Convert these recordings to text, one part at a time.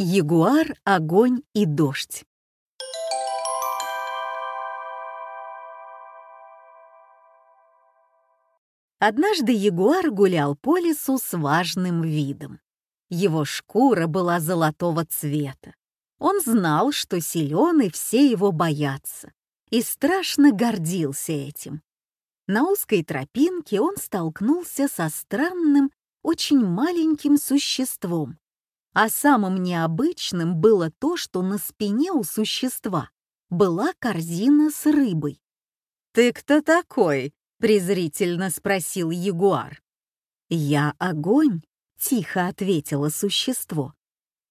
Ягуар, огонь и дождь. Однажды ягуар гулял по лесу с важным видом. Его шкура была золотого цвета. Он знал, что силен и все его боятся, и страшно гордился этим. На узкой тропинке он столкнулся со странным, очень маленьким существом. А самым необычным было то, что на спине у существа была корзина с рыбой. «Ты кто такой?» — презрительно спросил ягуар. «Я огонь», — тихо ответило существо.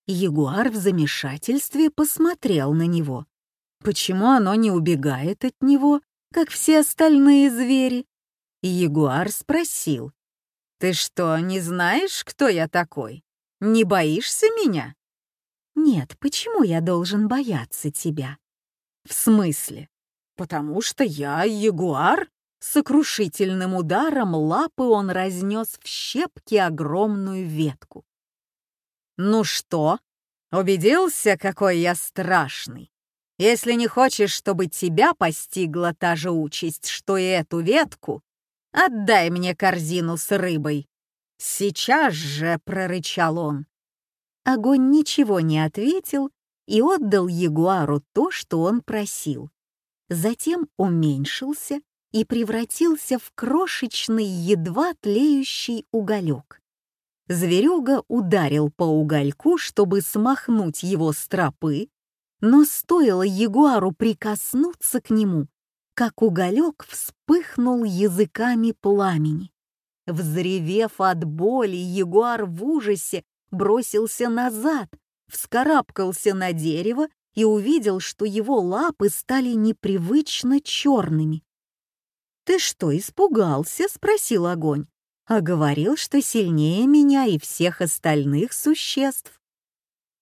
Ягуар в замешательстве посмотрел на него. Почему оно не убегает от него, как все остальные звери? Ягуар спросил. «Ты что, не знаешь, кто я такой? Не боишься меня?» «Нет, почему я должен бояться тебя?» «В смысле? Потому что я ягуар?» Сокрушительным ударом лапы он разнес в щепки огромную ветку. «Ну что, убедился, какой я страшный? Если не хочешь, чтобы тебя постигла та же участь, что и эту ветку, отдай мне корзину с рыбой». «Сейчас же!» — прорычал он. Огонь ничего не ответил и отдал ягуару то, что он просил. Затем уменьшился и превратился в крошечный, едва тлеющий уголек. Зверюга ударил по угольку, чтобы смахнуть его с тропы, но стоило ягуару прикоснуться к нему, как уголек вспыхнул языками пламени. Взревев от боли, ягуар в ужасе бросился назад, вскарабкался на дерево и увидел, что его лапы стали непривычно черными. «Ты что, испугался?» — спросил огонь. «А говорил, что сильнее меня и всех остальных существ».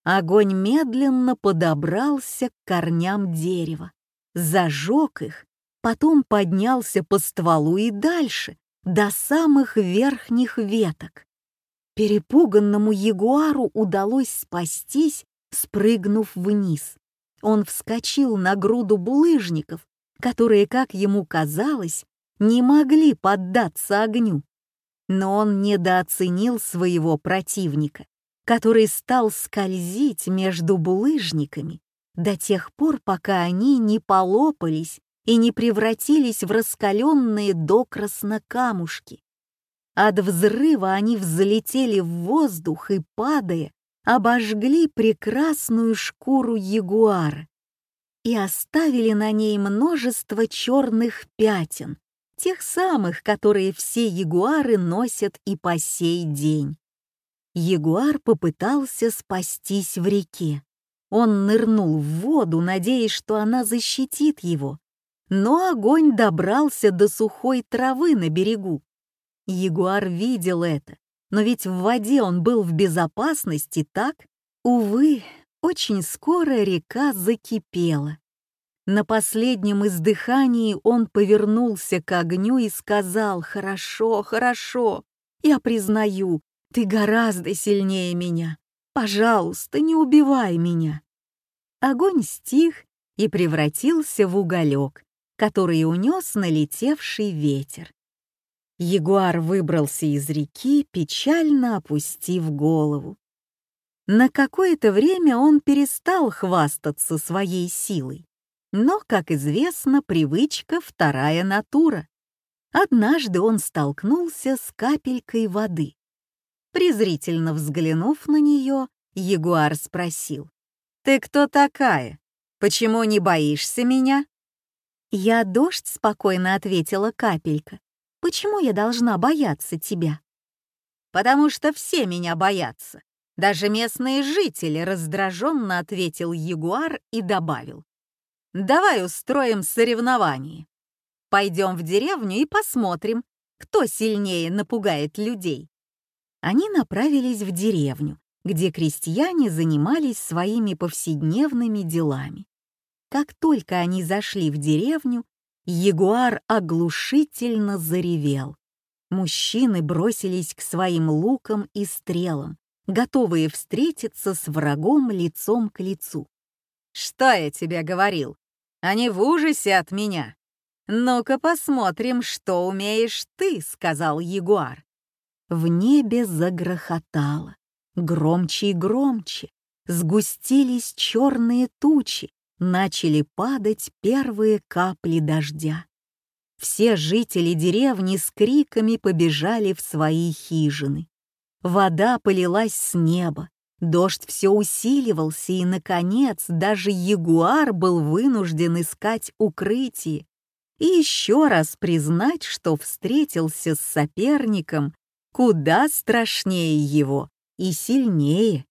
Огонь медленно подобрался к корням дерева, зажег их, потом поднялся по стволу и дальше, до самых верхних веток. Перепуганному ягуару удалось спастись, спрыгнув вниз. Он вскочил на груду булыжников, которые, как ему казалось, не могли поддаться огню. Но он недооценил своего противника, который стал скользить между булыжниками до тех пор, пока они не полопались и не превратились в раскаленные докрасно камушки. От взрыва они взлетели в воздух и, падая, обожгли прекрасную шкуру ягуара и оставили на ней множество черных пятен, тех самых, которые все ягуары носят и по сей день. Ягуар попытался спастись в реке. Он нырнул в воду, надеясь, что она защитит его. Но огонь добрался до сухой травы на берегу. Ягуар видел это, но ведь в воде он был в безопасности, так? Увы, очень скоро река закипела. На последнем издыхании он повернулся к огню и сказал «Хорошо, хорошо, я признаю, ты гораздо сильнее меня. Пожалуйста, не убивай меня». Огонь стих и превратился в уголек, который унес налетевший ветер. Ягуар выбрался из реки, печально опустив голову. На какое-то время он перестал хвастаться своей силой. Но, как известно, привычка — вторая натура. Однажды он столкнулся с капелькой воды. Презрительно взглянув на нее, ягуар спросил. «Ты кто такая? Почему не боишься меня?» «Я дождь», — спокойно ответила капелька. «Почему я должна бояться тебя?» «Потому что все меня боятся. Даже местные жители», — раздраженно ответил ягуар и добавил. Давай устроим соревнование. Пойдем в деревню и посмотрим, кто сильнее напугает людей. Они направились в деревню, где крестьяне занимались своими повседневными делами. Как только они зашли в деревню, ягуар оглушительно заревел. Мужчины бросились к своим лукам и стрелам, готовые встретиться с врагом лицом к лицу. «Что я тебе говорил? Они в ужасе от меня. Ну-ка посмотрим, что умеешь ты», — сказал ягуар. В небе загрохотало, громче и громче, сгустились черные тучи, начали падать первые капли дождя. Все жители деревни с криками побежали в свои хижины. Вода полилась с неба, дождь все усиливался, и, наконец, даже ягуар был вынужден искать укрытие и еще раз признать, что встретился с соперником куда страшнее его и сильнее.